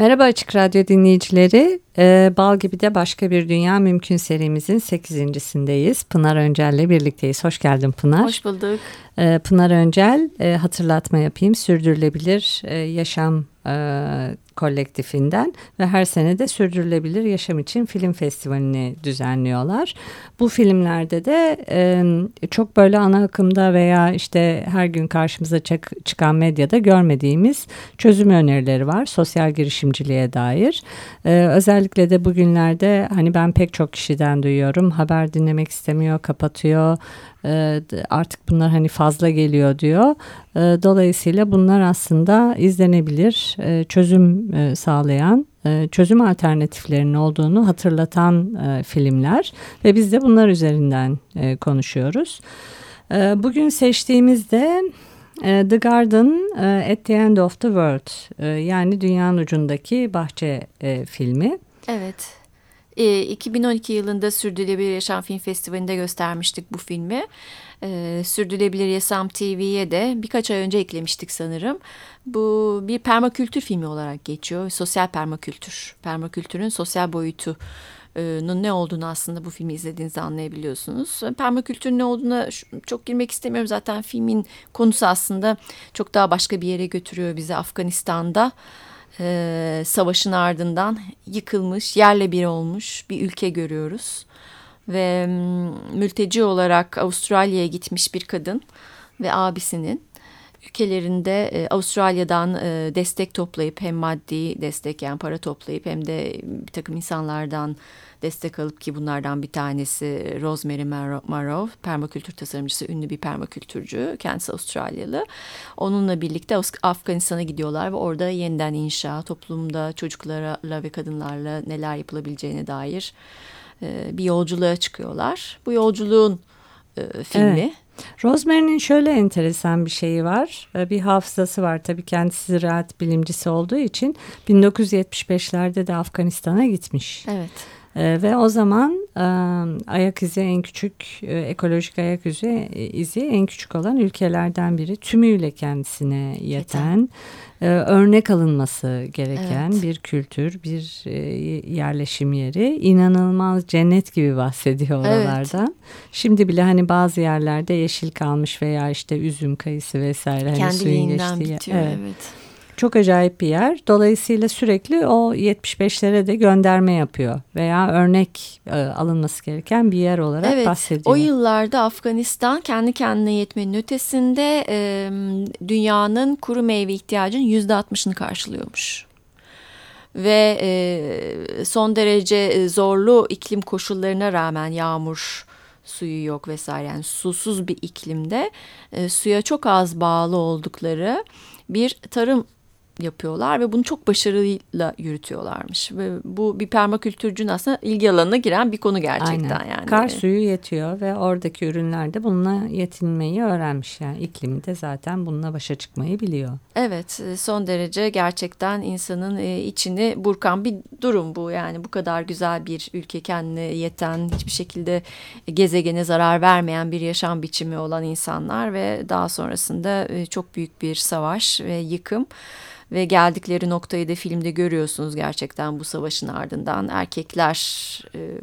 Merhaba Açık Radyo dinleyicileri. Ee, Bal gibi de başka bir dünya mümkün serimizin sekizincisindeyiz. Pınar Öncel'le birlikteyiz. Hoş geldin Pınar. Hoş bulduk. Ee, Pınar Öncel e, hatırlatma yapayım. Sürdürülebilir e, yaşam e, kolektifinden ve her sene de Sürdürülebilir Yaşam için Film Festivali'ni düzenliyorlar. Bu filmlerde de e, çok böyle ana akımda veya işte her gün karşımıza çık çıkan medyada görmediğimiz çözüm önerileri var sosyal girişimciliğe dair. E, özellikle de bugünlerde hani ben pek çok kişiden duyuyorum haber dinlemek istemiyor, kapatıyor artık bunlar hani fazla geliyor diyor. E, dolayısıyla bunlar aslında izlenebilir, e, çözüm sağlayan, çözüm alternatiflerinin olduğunu hatırlatan filmler ve biz de bunlar üzerinden konuşuyoruz. Bugün seçtiğimizde The Garden at the End of the World yani dünyanın ucundaki bahçe filmi. Evet. 2012 ee, yılında Sürdürülebilir Yaşam Film Festivali'nde göstermiştik bu filmi. E, Sürdürülebilir Yaşam TV'ye de birkaç ay önce eklemiştik sanırım. Bu bir permakültür filmi olarak geçiyor. Sosyal permakültür. Permakültürün sosyal boyutu ne olduğunu aslında bu filmi izlediğinizde anlayabiliyorsunuz. Permakültürün ne olduğuna çok girmek istemiyorum. Zaten filmin konusu aslında çok daha başka bir yere götürüyor bizi Afganistan'da e, savaşın ardından yıkılmış, yerle bir olmuş bir ülke görüyoruz. Ve mülteci olarak Avustralya'ya gitmiş bir kadın ve abisinin ülkelerinde e, Avustralya'dan e, destek toplayıp hem maddi destek yani para toplayıp hem de bir takım insanlardan destek alıp ki bunlardan bir tanesi Rosemary Marrow, permakültür tasarımcısı, ünlü bir permakültürcü, kendisi Avustralyalı. Onunla birlikte Afganistan'a gidiyorlar ve orada yeniden inşa, toplumda çocuklarla ve kadınlarla neler yapılabileceğine dair e, bir yolculuğa çıkıyorlar. Bu yolculuğun e, filmi. Evet. Rosemary'nin şöyle enteresan bir şeyi var. E, bir hafızası var. Tabii kendisi ziraat bilimcisi olduğu için 1975'lerde de Afganistan'a gitmiş. Evet. E, ve o zaman e, ayak izi en küçük, e, ekolojik ayak izi, e, izi en küçük olan ülkelerden biri. Tümüyle kendisine yeten, e, örnek alınması gereken evet. bir kültür, bir e, yerleşim yeri. İnanılmaz cennet gibi bahsediyor oralardan. Evet. Şimdi bile hani bazı yerlerde yeşil kalmış veya işte üzüm, kayısı vesaire. Hani geçtiği. bitiyor evet. evet. Çok acayip bir yer. Dolayısıyla sürekli o 75'lere de gönderme yapıyor veya örnek e, alınması gereken bir yer olarak evet, bahsediyor. O yıllarda Afganistan kendi kendine yetmenin ötesinde e, dünyanın kuru meyve ihtiyacının yüzde 60'ını karşılıyormuş ve e, son derece e, zorlu iklim koşullarına rağmen yağmur suyu yok vesaire yani susuz bir iklimde e, suya çok az bağlı oldukları bir tarım yapıyorlar ve bunu çok başarıyla yürütüyorlarmış. Ve bu bir permakültürcünün aslında ilgi alanına giren bir konu gerçekten Aynen. yani. Kar suyu yetiyor ve oradaki ürünler de bununla yetinmeyi öğrenmiş. Yani iklimi de zaten bununla başa çıkmayı biliyor. Evet e, son derece gerçekten insanın e, içini burkan bir durum bu. Yani bu kadar güzel bir ülke kendine yeten hiçbir şekilde gezegene zarar vermeyen bir yaşam biçimi olan insanlar ve daha sonrasında e, çok büyük bir savaş ve yıkım ve geldikleri noktayı da filmde görüyorsunuz gerçekten bu savaşın ardından. Erkekler e,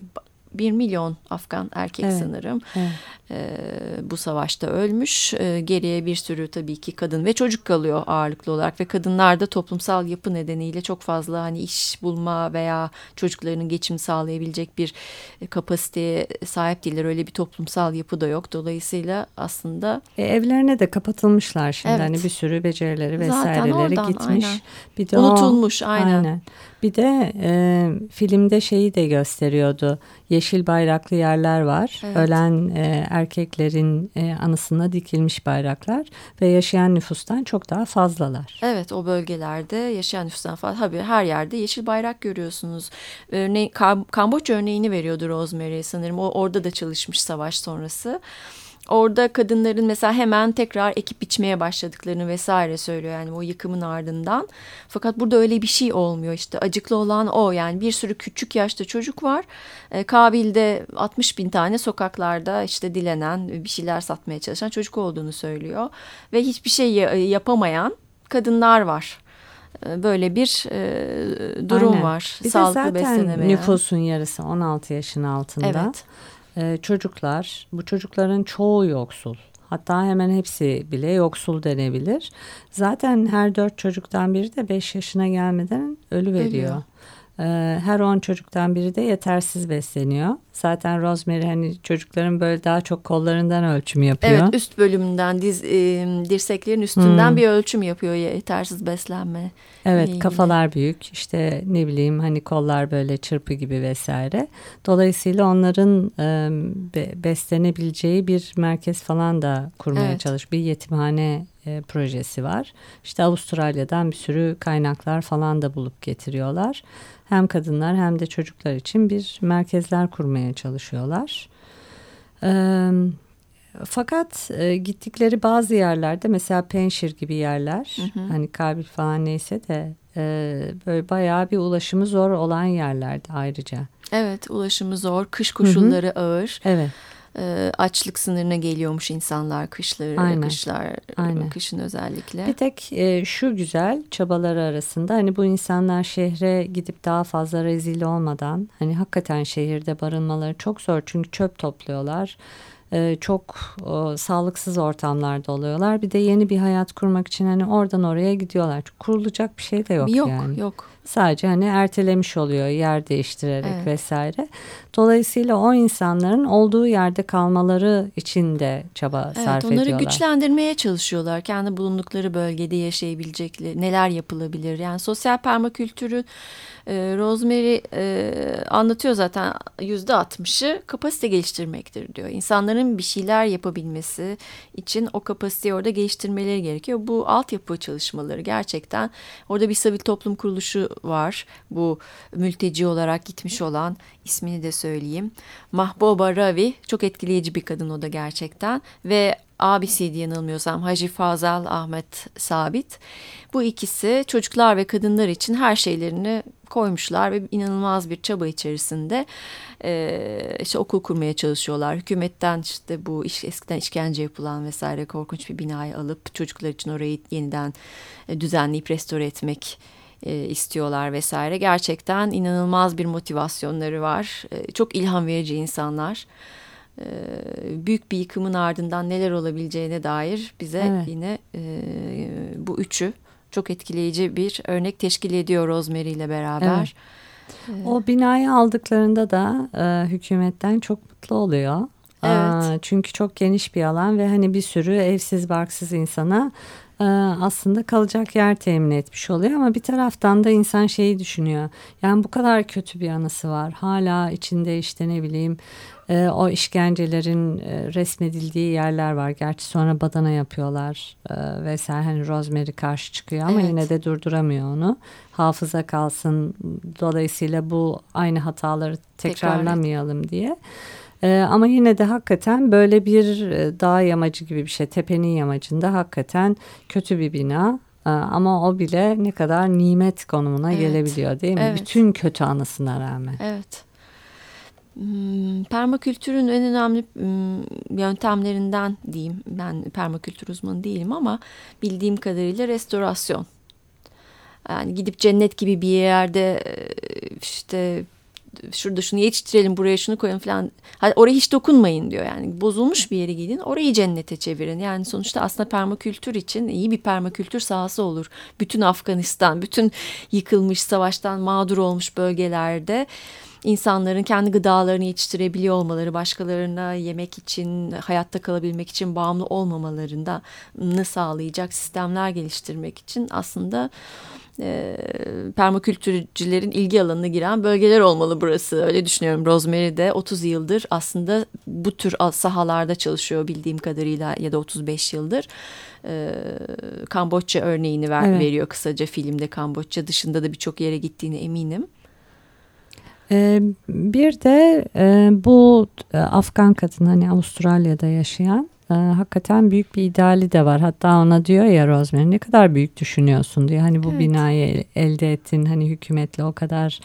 1 milyon Afgan erkek evet. sanırım evet. E, bu savaşta ölmüş. E, geriye bir sürü tabii ki kadın ve çocuk kalıyor ağırlıklı olarak ve kadınlar da toplumsal yapı nedeniyle çok fazla hani iş bulma veya çocuklarının geçim sağlayabilecek bir e, kapasiteye sahip değiller. Öyle bir toplumsal yapı da yok. Dolayısıyla aslında e, evlerine de kapatılmışlar şimdi. Evet. Hani bir sürü becerileri vesaireleri gitmiş. Aynen. Bir de unutulmuş o, aynen. aynen. Bir de e, filmde şeyi de gösteriyordu. Yeşil bayraklı yerler var. Evet. Ölen e, erkeklerin e, anısına dikilmiş bayraklar ve yaşayan nüfustan çok daha fazlalar. Evet o bölgelerde yaşayan nüfustan fazla. Tabii her yerde yeşil bayrak görüyorsunuz. Örneğin Kam Kamboçya örneğini veriyordu Rosemary sanırım. O orada da çalışmış savaş sonrası. Orada kadınların mesela hemen tekrar ekip biçmeye başladıklarını vesaire söylüyor yani o yıkımın ardından. Fakat burada öyle bir şey olmuyor işte acıklı olan o yani bir sürü küçük yaşta çocuk var. E, Kabil'de 60 bin tane sokaklarda işte dilenen bir şeyler satmaya çalışan çocuk olduğunu söylüyor. Ve hiçbir şey yapamayan kadınlar var e, böyle bir e, durum Aynen. var. Bir Sağlıklı de zaten beslenemeyen. nüfusun yarısı 16 yaşın altında. Evet. Ee, çocuklar, bu çocukların çoğu yoksul. Hatta hemen hepsi bile yoksul denebilir. Zaten her dört çocuktan biri de beş yaşına gelmeden ölü veriyor. Ee, her on çocuktan biri de yetersiz besleniyor. Zaten Rosemary hani çocukların böyle daha çok kollarından ölçüm yapıyor. Evet üst bölümünden diz, e, dirseklerin üstünden Hmm. bir ölçüm yapıyor yetersiz beslenme. Evet ilgili. kafalar büyük işte ne bileyim hani kollar böyle çırpı gibi vesaire. Dolayısıyla onların e, be- beslenebileceği bir merkez falan da kurmaya Evet. çalış. Bir yetimhane e, projesi var. İşte Avustralya'dan bir sürü kaynaklar falan da bulup getiriyorlar. Hem kadınlar hem de çocuklar için bir merkezler kurmaya çalışıyorlar. Fakat e, gittikleri bazı yerlerde mesela Penşir gibi yerler Hı hı. hani Kabil falan neyse de e, böyle bayağı bir ulaşımı zor olan yerlerdi ayrıca. Evet ulaşımı zor, kış koşulları ağır. Evet. E, açlık sınırına geliyormuş insanlar kışları, Aynen. kışlar, Aynen. kışın özellikle. Bir tek e, şu güzel çabaları arasında hani bu insanlar şehre gidip daha fazla rezil olmadan hani hakikaten şehirde barınmaları çok zor çünkü çöp topluyorlar. E, çok e, sağlıksız ortamlarda oluyorlar. Bir de yeni bir hayat kurmak için hani oradan oraya gidiyorlar. Çünkü kurulacak bir şey de yok, yok, yani. yok. Sadece hani ertelemiş oluyor yer değiştirerek Evet. vesaire. Dolayısıyla o insanların olduğu yerde kalmaları için de çaba Evet, sarf onları ediyorlar. güçlendirmeye çalışıyorlar. Kendi bulundukları bölgede yaşayabilecekleri, neler yapılabilir. Yani sosyal permakültürü e, Rosemary e, anlatıyor zaten yüzde altmışı kapasite geliştirmektir diyor. İnsanların bir şeyler yapabilmesi için o kapasiteyi orada geliştirmeleri gerekiyor. Bu altyapı çalışmaları gerçekten orada bir sivil toplum kuruluşu var. Bu mülteci olarak gitmiş olan ismini de söyleyeyim. Mahbuba Ravi çok etkileyici bir kadın o da gerçekten ve abisiydi yanılmıyorsam Hacı Fazal Ahmet Sabit. Bu ikisi çocuklar ve kadınlar için her şeylerini koymuşlar ve inanılmaz bir çaba içerisinde e, işte okul kurmaya çalışıyorlar. Hükümetten işte bu iş, eskiden işkence yapılan vesaire korkunç bir binayı alıp çocuklar için orayı yeniden düzenleyip restore etmek e, istiyorlar vesaire. Gerçekten inanılmaz bir motivasyonları var. E, çok ilham verici insanlar. E, büyük bir yıkımın ardından neler olabileceğine dair bize Evet. yine e, bu üçü çok etkileyici bir örnek teşkil ediyor Rosemary ile beraber. O binayı aldıklarında da e, hükümetten çok mutlu oluyor. Evet. Aa, çünkü çok geniş bir alan ve hani bir sürü evsiz barksız insana aslında kalacak yer temin etmiş oluyor ama bir taraftan da insan şeyi düşünüyor. Yani bu kadar kötü bir anısı var. Hala içinde işte ne bileyim e, o işkencelerin e, resmedildiği yerler var. Gerçi sonra badana yapıyorlar e, vesaire. Hani Rosemary karşı çıkıyor ama Evet. yine de durduramıyor onu. Hafıza kalsın. Dolayısıyla bu aynı hataları tekrarlamayalım diye. Ee, ama yine de hakikaten böyle bir e, dağ yamacı gibi bir şey, tepenin yamacında hakikaten kötü bir bina. Ee, ama o bile ne kadar nimet konumuna Evet. gelebiliyor değil mi? Evet. Bütün kötü anısına rağmen. Evet. Hmm, Permakültürün en önemli hmm, yöntemlerinden diyeyim. Ben permakültür uzmanı değilim ama bildiğim kadarıyla restorasyon. Yani gidip cennet gibi bir yerde e, işte şurada şunu yetiştirelim buraya şunu koyun falan. Hani oraya hiç dokunmayın diyor yani. Bozulmuş bir yere gidin orayı cennete çevirin. Yani sonuçta aslında permakültür için iyi bir permakültür sahası olur. Bütün Afganistan, bütün yıkılmış savaştan mağdur olmuş bölgelerde insanların kendi gıdalarını yetiştirebiliyor olmaları, başkalarına yemek için, hayatta kalabilmek için bağımlı olmamalarını sağlayacak sistemler geliştirmek için aslında e, permakültürcülerin ilgi alanına giren bölgeler olmalı burası. Öyle düşünüyorum. Rosemary de 30 yıldır aslında bu tür sahalarda çalışıyor bildiğim kadarıyla ya da 35 yıldır. E, Kamboçya örneğini ver, evet. veriyor kısaca filmde. Kamboçya dışında da birçok yere gittiğine eminim. Ee, bir de e, bu e, Afgan kadın hani Avustralya'da yaşayan e, hakikaten büyük bir ideali de var. Hatta ona diyor ya Rosemary ne kadar büyük düşünüyorsun diyor. Hani bu evet. binayı elde ettin hani hükümetle o kadar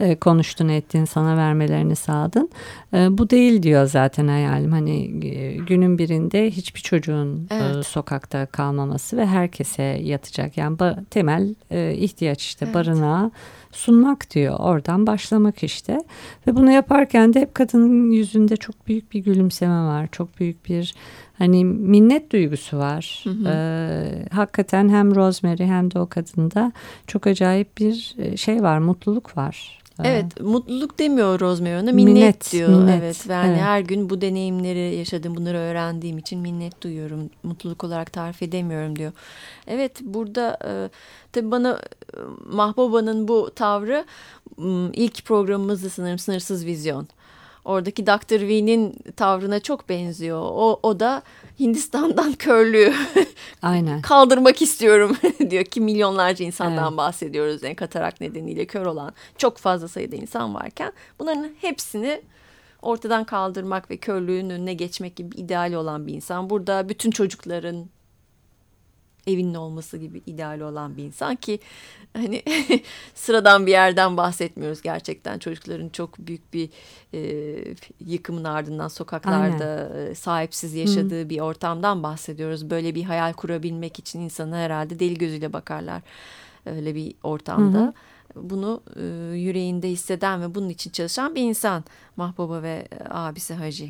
e, konuştun ettin sana vermelerini sağladın. E, bu değil diyor zaten hayalim. Hani e, günün birinde hiçbir çocuğun e, evet. e, sokakta kalmaması ve herkese yatacak. Yani ba, temel e, ihtiyaç işte evet. barınağı sunmak diyor. Oradan başlamak işte. Ve bunu yaparken de hep kadının yüzünde çok büyük bir gülümseme var. Çok büyük bir hani minnet duygusu var. Hı hı. Ee, hakikaten hem Rosemary hem de o kadında çok acayip bir e, şey var, mutluluk var. Evet, mutluluk demiyor Rosemary ona, minnet, minnet diyor. Minnet, evet, yani evet. her gün bu deneyimleri yaşadım, bunları öğrendiğim için minnet duyuyorum. Mutluluk olarak tarif edemiyorum diyor. Evet, burada e, tabii bana e, Mahbuba'nın bu tavrı ilk programımızda sanırım Sınırsız Vizyon. Oradaki Dr. V'nin tavrına çok benziyor. O, o da Hindistan'dan körlüğü Aynen. kaldırmak istiyorum diyor ki milyonlarca insandan evet. bahsediyoruz. Yani katarak nedeniyle kör olan çok fazla sayıda insan varken bunların hepsini ortadan kaldırmak ve körlüğün önüne geçmek gibi ideal olan bir insan. Burada bütün çocukların evinin olması gibi ideali olan bir insan ki hani sıradan bir yerden bahsetmiyoruz gerçekten çocukların çok büyük bir e, yıkımın ardından sokaklarda Aynen. sahipsiz yaşadığı Hı. bir ortamdan bahsediyoruz. Böyle bir hayal kurabilmek için insana herhalde deli gözüyle bakarlar öyle bir ortamda. Hı bunu e, yüreğinde hisseden ve bunun için çalışan bir insan Mahbaba ve e, abisi Hacı.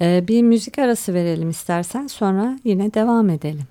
Ee, bir müzik arası verelim istersen sonra yine devam edelim.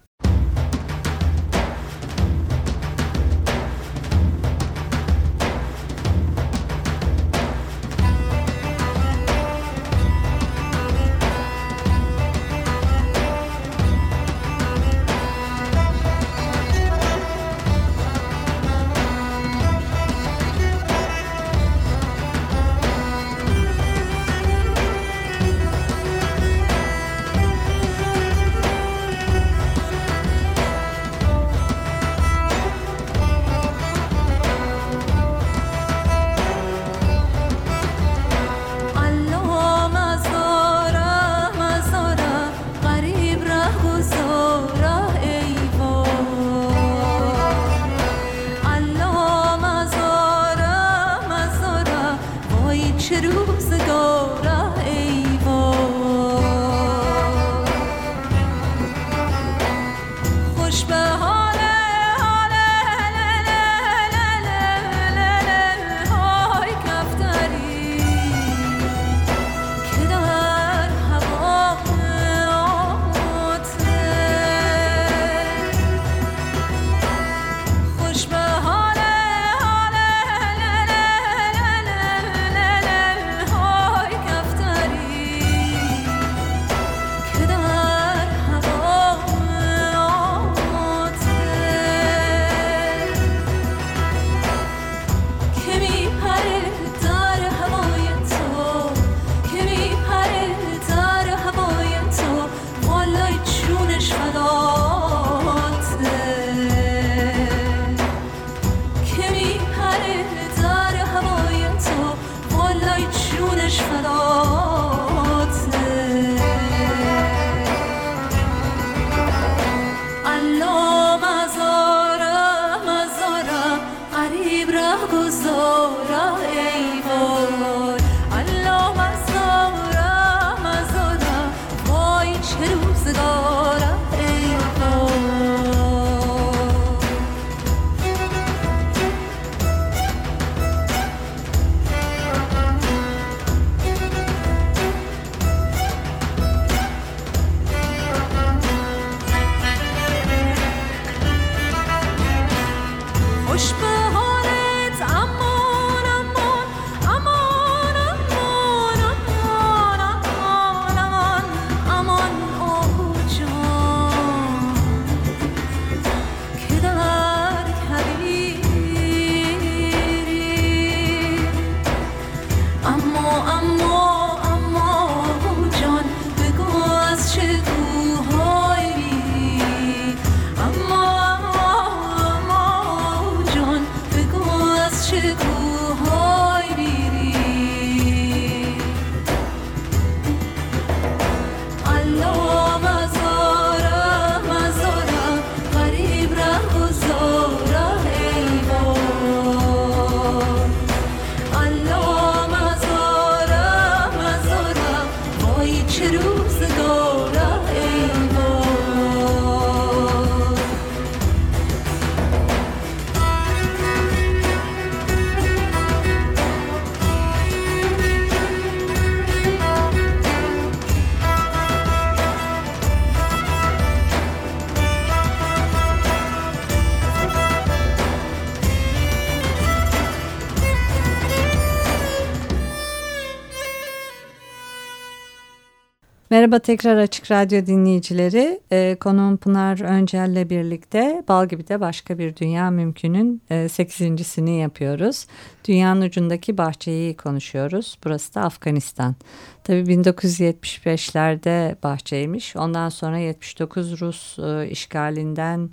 Merhaba tekrar Açık Radyo dinleyicileri. Ee, konuğum Pınar Öncel'le birlikte Bal gibi de başka bir dünya mümkünün e, sekizincisini yapıyoruz. Dünyanın ucundaki bahçeyi konuşuyoruz. Burası da Afganistan. Tabii 1975'lerde bahçeymiş. Ondan sonra 79 Rus e, işgalinden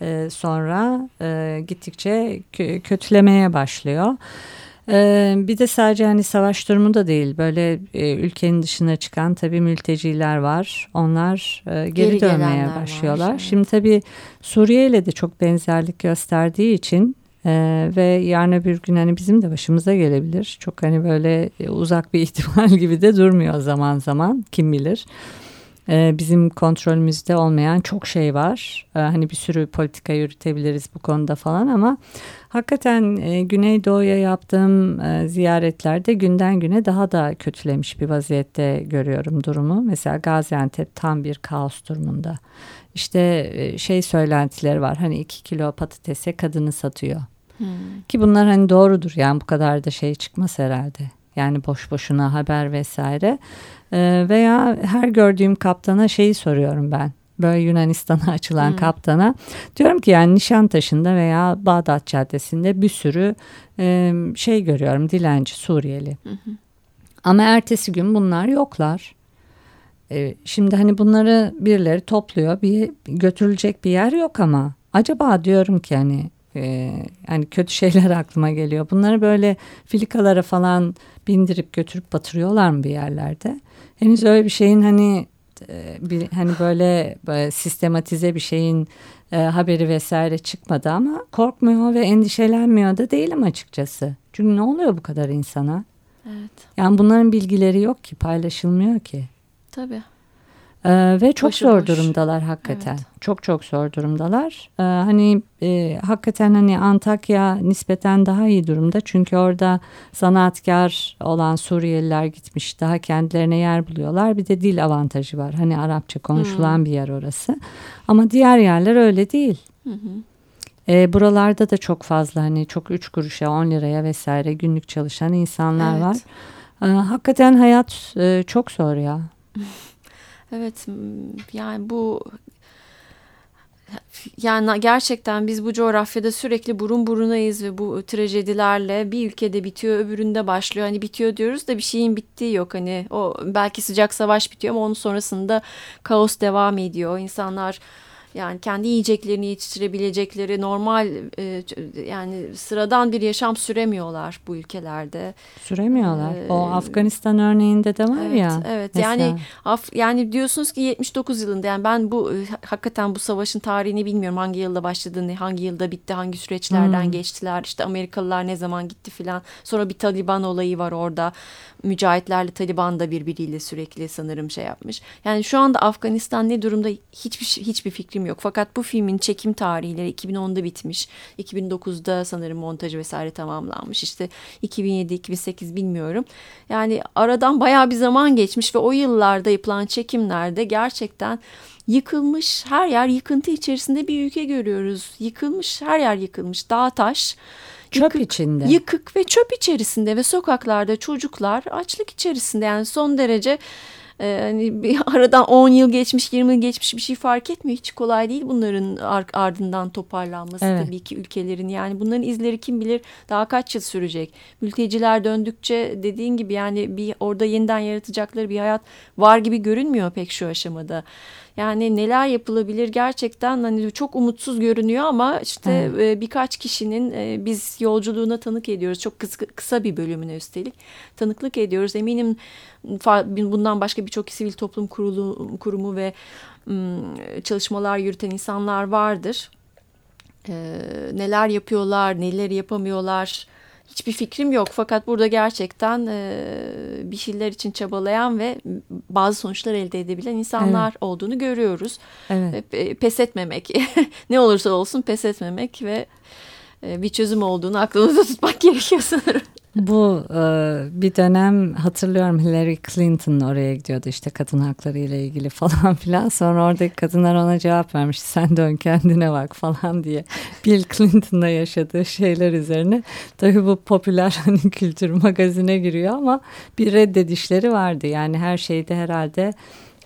e, sonra e, gittikçe kötülemeye başlıyor. Ee, bir de sadece hani savaş durumu da değil böyle e, ülkenin dışına çıkan tabii mülteciler var. Onlar e, geri, geri dönmeye başlıyorlar. Var, Şimdi tabii Suriye ile de çok benzerlik gösterdiği için ee, ve yarın bir gün hani bizim de başımıza gelebilir. Çok hani böyle uzak bir ihtimal gibi de durmuyor zaman zaman kim bilir. Ee, bizim kontrolümüzde olmayan çok şey var. Ee, hani bir sürü politika yürütebiliriz bu konuda falan ama hakikaten e, Güneydoğu'ya yaptığım e, ziyaretlerde günden güne daha da kötülemiş bir vaziyette görüyorum durumu. Mesela Gaziantep tam bir kaos durumunda. İşte e, şey söylentileri var hani iki kilo patatese kadını satıyor. Hmm. Ki bunlar hani doğrudur yani bu kadar da şey çıkmaz herhalde. Yani boş boşuna haber vesaire. Ee, veya her gördüğüm kaptana şeyi soruyorum ben. Böyle Yunanistan'a açılan hmm. kaptana. Diyorum ki yani Nişantaşı'nda veya Bağdat Caddesi'nde bir sürü e, şey görüyorum dilenci Suriyeli. Hmm. Ama ertesi gün bunlar yoklar. E, şimdi hani bunları birileri topluyor. Bir götürülecek bir yer yok ama acaba diyorum ki hani e, hani kötü şeyler aklıma geliyor. Bunları böyle filikalara falan bindirip götürüp batırıyorlar mı bir yerlerde? Henüz öyle bir şeyin hani e, bir hani böyle, böyle sistematize bir şeyin e, haberi vesaire çıkmadı ama korkmuyor ve endişelenmiyor da değilim açıkçası. Çünkü ne oluyor bu kadar insana? Evet. Yani bunların bilgileri yok ki paylaşılmıyor ki. Tabii. Ee, ve çok Başı zor durumdalar hakikaten. Evet. Çok çok zor durumdalar. Ee, hani e, hakikaten hani Antakya nispeten daha iyi durumda. Çünkü orada zanaatkar olan Suriyeliler gitmiş. Daha kendilerine yer buluyorlar. Bir de dil avantajı var. Hani Arapça konuşulan hmm. bir yer orası. Ama diğer yerler öyle değil. Hı E, buralarda da çok fazla hani çok üç kuruşa on liraya vesaire günlük çalışan insanlar evet. var. E, hakikaten hayat e, çok zor ya. Evet yani bu yani gerçekten biz bu coğrafyada sürekli burun burunayız ve bu trajedilerle bir ülkede bitiyor öbüründe başlıyor. Hani bitiyor diyoruz da bir şeyin bittiği yok. Hani o belki sıcak savaş bitiyor ama onun sonrasında kaos devam ediyor. İnsanlar yani kendi yiyeceklerini yetiştirebilecekleri normal e, yani sıradan bir yaşam süremiyorlar bu ülkelerde. Süremiyorlar. Ee, o Afganistan örneğinde de var evet, ya. Evet. Mesela. Yani Af, yani diyorsunuz ki 79 yılında yani ben bu e, hakikaten bu savaşın tarihini bilmiyorum. Hangi yılda başladığını, hangi yılda bitti, hangi süreçlerden hmm. geçtiler. İşte Amerikalılar ne zaman gitti filan. Sonra bir Taliban olayı var orada. Mücahitlerle Taliban da birbiriyle sürekli sanırım şey yapmış. Yani şu anda Afganistan ne durumda hiçbir hiçbir fikrim yok. Fakat bu filmin çekim tarihleri 2010'da bitmiş. 2009'da sanırım montajı vesaire tamamlanmış. İşte 2007-2008 bilmiyorum. Yani aradan bayağı bir zaman geçmiş ve o yıllarda yapılan çekimlerde gerçekten yıkılmış her yer yıkıntı içerisinde bir ülke görüyoruz. Yıkılmış her yer yıkılmış dağ taş. Çöp yıkık, içinde. Yıkık ve çöp içerisinde ve sokaklarda çocuklar açlık içerisinde yani son derece ee, hani bir aradan 10 yıl geçmiş 20 yıl geçmiş bir şey fark etmiyor. Hiç kolay değil bunların ardından toparlanması evet. tabii ki ülkelerin. Yani bunların izleri kim bilir daha kaç yıl sürecek. Mülteciler döndükçe dediğin gibi yani bir orada yeniden yaratacakları bir hayat var gibi görünmüyor pek şu aşamada. Yani neler yapılabilir gerçekten hani çok umutsuz görünüyor ama işte evet. birkaç kişinin e, biz yolculuğuna tanık ediyoruz. Çok kısa, kısa bir bölümüne üstelik tanıklık ediyoruz. Eminim bundan başka birçok sivil toplum kurulu, kurumu ve çalışmalar yürüten insanlar vardır. Neler yapıyorlar, neler yapamıyorlar hiçbir fikrim yok. Fakat burada gerçekten bir şeyler için çabalayan ve bazı sonuçlar elde edebilen insanlar evet. olduğunu görüyoruz. Evet. Pes etmemek, ne olursa olsun pes etmemek ve bir çözüm olduğunu aklımızda tutmak gerekiyor sanırım. Bu e, bir dönem hatırlıyorum Hillary Clinton oraya gidiyordu işte kadın hakları ile ilgili falan filan. Sonra oradaki kadınlar ona cevap vermiş sen dön kendine bak falan diye. Bill Clinton'da yaşadığı şeyler üzerine. Tabii bu popüler hani kültür magazine giriyor ama bir reddedişleri vardı. Yani her şeyde herhalde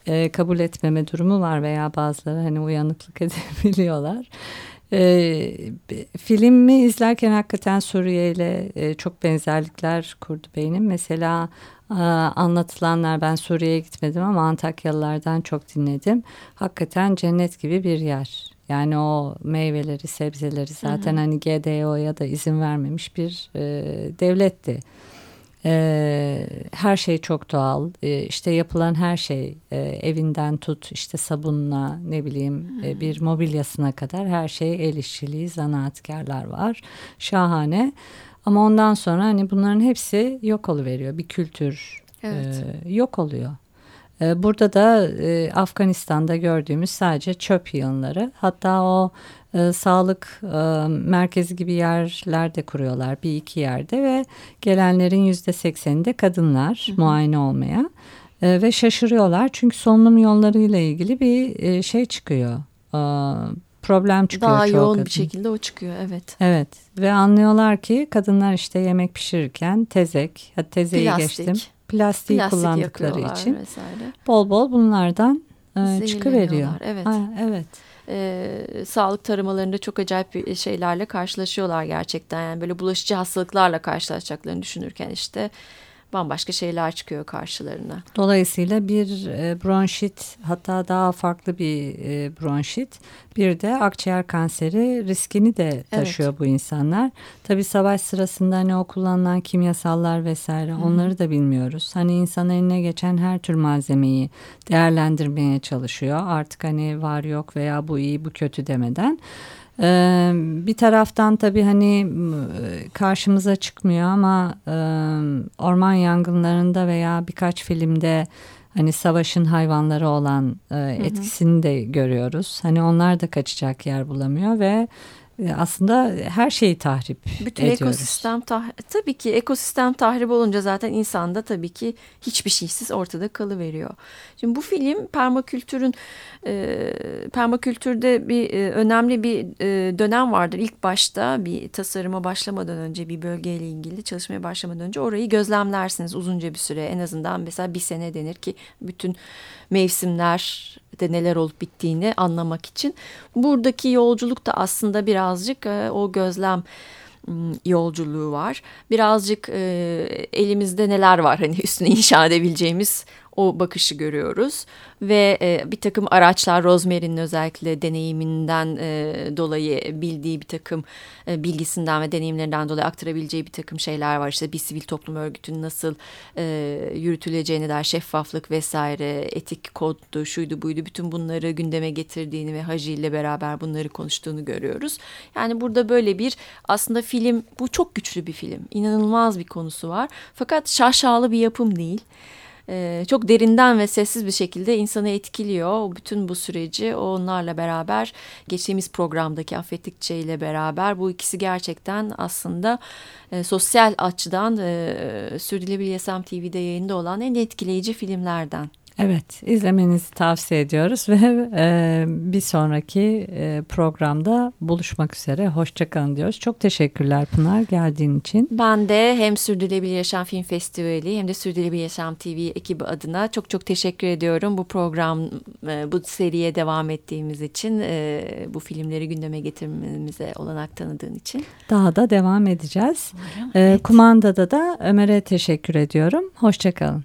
e, kabul etmeme durumu var veya bazıları hani uyanıklık edebiliyorlar. E, filmi izlerken hakikaten Suriye ile e, çok benzerlikler kurdu beynim. Mesela e, anlatılanlar ben Suriye'ye gitmedim ama Antakyalılardan çok dinledim. Hakikaten cennet gibi bir yer. Yani o meyveleri, sebzeleri zaten hı hı. hani GDO'ya da izin vermemiş bir e, devletti. E, her şey çok doğal. E, işte yapılan her şey e, evinden tut işte sabunla ne bileyim e, bir mobilyasına kadar her şey el işçiliği, zanaatkarlar var. Şahane. Ama ondan sonra hani bunların hepsi yok oluveriyor. Bir kültür evet. e, yok oluyor. E, burada da e, Afganistan'da gördüğümüz sadece çöp yığınları. Hatta o e, sağlık e, merkezi gibi yerlerde kuruyorlar bir iki yerde ve gelenlerin yüzde sekseninde kadınlar hı hı. muayene olmaya e, ve şaşırıyorlar çünkü solunum yollarıyla ilgili bir e, şey çıkıyor. E, problem çıkıyor. Daha yoğun kadın. bir şekilde o çıkıyor evet. Evet ve anlıyorlar ki kadınlar işte yemek pişirirken tezek, hadi tezeyi Plastik. geçtim. Plastiği Plastik kullandıkları için vesaire. bol bol bunlardan e, çıkıveriyor. Evet. Ha, evet e, sağlık taramalarında çok acayip şeylerle karşılaşıyorlar gerçekten. Yani böyle bulaşıcı hastalıklarla karşılaşacaklarını düşünürken işte bambaşka şeyler çıkıyor karşılarına. Dolayısıyla bir e, bronşit hatta daha farklı bir e, bronşit bir de akciğer kanseri riskini de taşıyor evet. bu insanlar. Tabii savaş sırasında hani o kullanılan kimyasallar vesaire Hı. onları da bilmiyoruz. Hani insan eline geçen her tür malzemeyi değerlendirmeye çalışıyor. Artık hani var yok veya bu iyi bu kötü demeden. Ee, bir taraftan tabii hani karşımıza çıkmıyor ama e, orman yangınlarında veya birkaç filmde hani savaşın hayvanları olan e, etkisini de görüyoruz. Hani onlar da kaçacak yer bulamıyor ve aslında her şeyi tahrip Bütün ediyoruz. ekosistem tah tabii ki ekosistem tahrip olunca zaten insan da tabii ki hiçbir şeysiz ortada kalıveriyor. Şimdi bu film permakültürün e, permakültürde bir e, önemli bir e, dönem vardır. İlk başta bir tasarıma başlamadan önce bir bölgeyle ilgili çalışmaya başlamadan önce orayı gözlemlersiniz uzunca bir süre. En azından mesela bir sene denir ki bütün mevsimler de neler olup bittiğini anlamak için. Buradaki yolculuk da aslında birazcık e, o gözlem yolculuğu var. Birazcık e, elimizde neler var hani üstüne inşa edebileceğimiz o bakışı görüyoruz ve e, bir takım araçlar Rosemary'nin özellikle deneyiminden e, dolayı bildiği bir takım e, bilgisinden ve deneyimlerinden dolayı aktarabileceği bir takım şeyler var. İşte bir sivil toplum örgütünün nasıl e, yürütüleceğine dair şeffaflık vesaire etik koddu şuydu buydu bütün bunları gündeme getirdiğini ve Hacı ile beraber bunları konuştuğunu görüyoruz. Yani burada böyle bir aslında film bu çok güçlü bir film inanılmaz bir konusu var fakat şaşalı bir yapım değil e, çok derinden ve sessiz bir şekilde insanı etkiliyor. Bütün bu süreci onlarla beraber geçtiğimiz programdaki Affettikçe ile beraber bu ikisi gerçekten aslında e, sosyal açıdan e, Sürdürülebilir Yaşam TV'de yayında olan en etkileyici filmlerden. Evet, izlemenizi tavsiye ediyoruz ve e, bir sonraki e, programda buluşmak üzere. Hoşçakalın diyoruz. Çok teşekkürler Pınar geldiğin için. Ben de hem Sürdürülebilir Yaşam Film Festivali hem de Sürdürülebilir Yaşam TV ekibi adına çok çok teşekkür ediyorum. Bu program, e, bu seriye devam ettiğimiz için, e, bu filmleri gündeme getirmemize olanak tanıdığın için. Daha da devam edeceğiz. Umarım, e, evet. Kumandada da Ömer'e teşekkür ediyorum. Hoşçakalın.